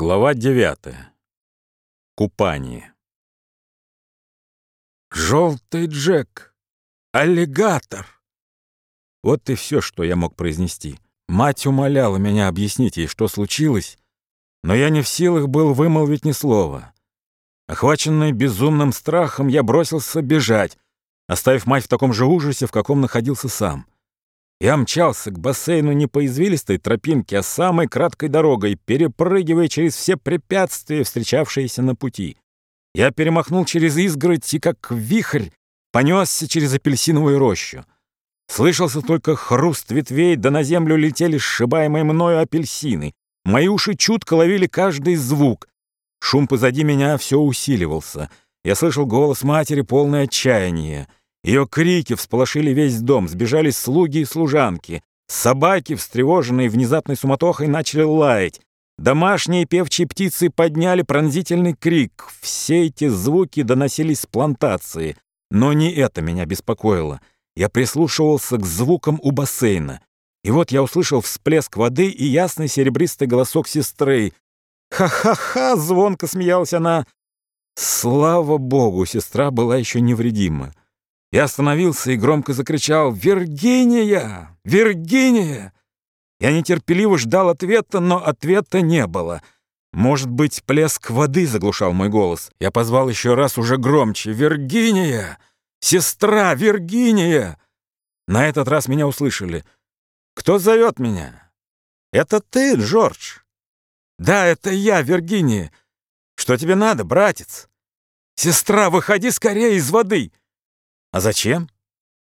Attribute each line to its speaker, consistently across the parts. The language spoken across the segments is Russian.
Speaker 1: Глава 9. Купание. «Желтый Джек! Аллигатор!» Вот и все, что я мог произнести. Мать умоляла меня объяснить ей, что случилось, но я не в силах был вымолвить ни слова. Охваченный безумным страхом, я бросился бежать, оставив мать в таком же ужасе, в каком находился сам. Я мчался к бассейну не по извилистой тропинке, а самой краткой дорогой, перепрыгивая через все препятствия, встречавшиеся на пути. Я перемахнул через изгородь и, как вихрь, понесся через апельсиновую рощу. Слышался только хруст ветвей, да на землю летели сшибаемые мною апельсины. Мои уши чутко ловили каждый звук. Шум позади меня все усиливался. Я слышал голос матери, полное отчаяние. Ее крики всполошили весь дом, сбежались слуги и служанки. Собаки, встревоженные внезапной суматохой, начали лаять. Домашние певчие птицы подняли пронзительный крик. Все эти звуки доносились с плантации. Но не это меня беспокоило. Я прислушивался к звукам у бассейна. И вот я услышал всплеск воды и ясный серебристый голосок сестры. «Ха-ха-ха!» — звонко смеялась она. Слава богу, сестра была еще невредима. Я остановился и громко закричал «Виргиния! Виргиния!» Я нетерпеливо ждал ответа, но ответа не было. Может быть, плеск воды заглушал мой голос. Я позвал еще раз уже громче «Виргиния! Сестра Виргиния!» На этот раз меня услышали. «Кто зовет меня?» «Это ты, Джордж?» «Да, это я, Виргиния. Что тебе надо, братец?» «Сестра, выходи скорее из воды!» А зачем?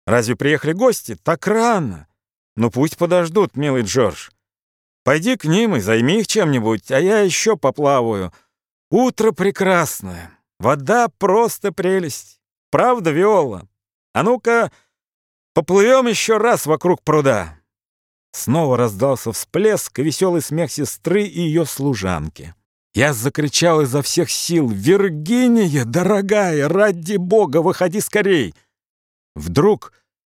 Speaker 1: Разве приехали гости? Так рано. Ну пусть подождут, милый Джордж. Пойди к ним и займи их чем-нибудь, а я еще поплаваю. Утро прекрасное. Вода просто прелесть. Правда, Виола? А ну-ка, поплывем еще раз вокруг пруда. Снова раздался всплеск и веселый смех сестры и ее служанки. Я закричал изо всех сил «Виргиния, дорогая, ради бога, выходи скорей!» Вдруг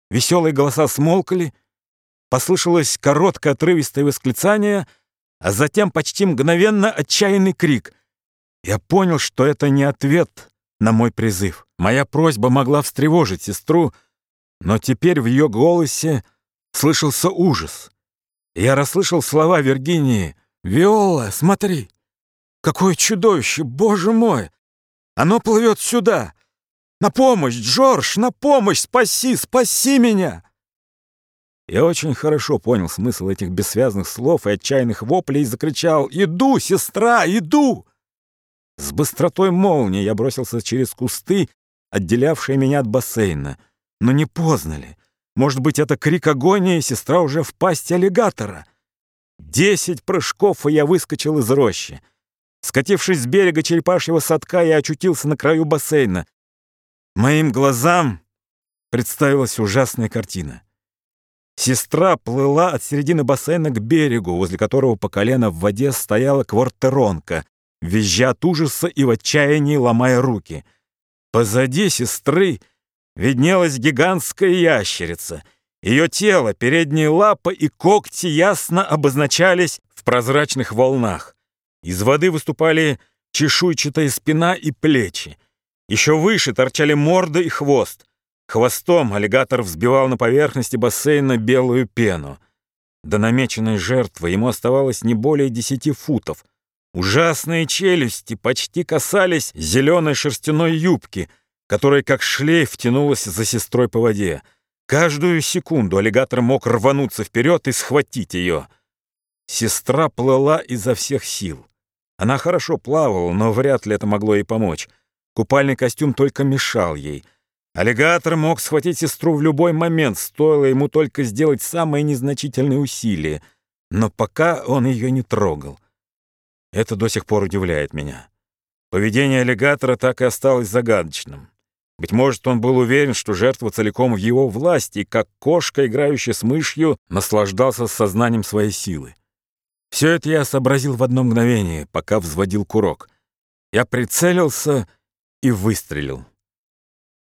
Speaker 1: веселые голоса смолкли, послышалось короткое отрывистое восклицание, а затем почти мгновенно отчаянный крик. Я понял, что это не ответ на мой призыв. Моя просьба могла встревожить сестру, но теперь в ее голосе слышался ужас. Я расслышал слова Виргинии. «Виола, смотри! Какое чудовище! Боже мой! Оно плывет сюда! На помощь, Джордж, на помощь! Спаси, спаси меня!» Я очень хорошо понял смысл этих бессвязных слов и отчаянных воплей и закричал «Иду, сестра, иду!» С быстротой молнии я бросился через кусты, отделявшие меня от бассейна. Но не поздно ли? Может быть, это крик агонии, сестра уже в пасти аллигатора? Десять прыжков, и я выскочил из рощи. Скатившись с берега черепашьего садка, я очутился на краю бассейна. Моим глазам представилась ужасная картина. Сестра плыла от середины бассейна к берегу, возле которого по колено в воде стояла квартеронка, визжа от ужаса и в отчаянии ломая руки. Позади сестры виднелась гигантская ящерица. Ее тело, передние лапы и когти ясно обозначались в прозрачных волнах. Из воды выступали чешуйчатая спина и плечи. Еще выше торчали морда и хвост. Хвостом аллигатор взбивал на поверхности бассейна белую пену. До намеченной жертвы ему оставалось не более десяти футов. Ужасные челюсти почти касались зеленой шерстяной юбки, которая как шлейф тянулась за сестрой по воде. Каждую секунду аллигатор мог рвануться вперед и схватить ее. Сестра плыла изо всех сил. Она хорошо плавала, но вряд ли это могло ей помочь. Купальный костюм только мешал ей. Аллигатор мог схватить сестру в любой момент, стоило ему только сделать самые незначительные усилия. Но пока он ее не трогал. Это до сих пор удивляет меня. Поведение аллигатора так и осталось загадочным. Быть может, он был уверен, что жертва целиком в его власти, и как кошка, играющая с мышью, наслаждался сознанием своей силы. Все это я сообразил в одно мгновение, пока взводил курок. Я прицелился и выстрелил.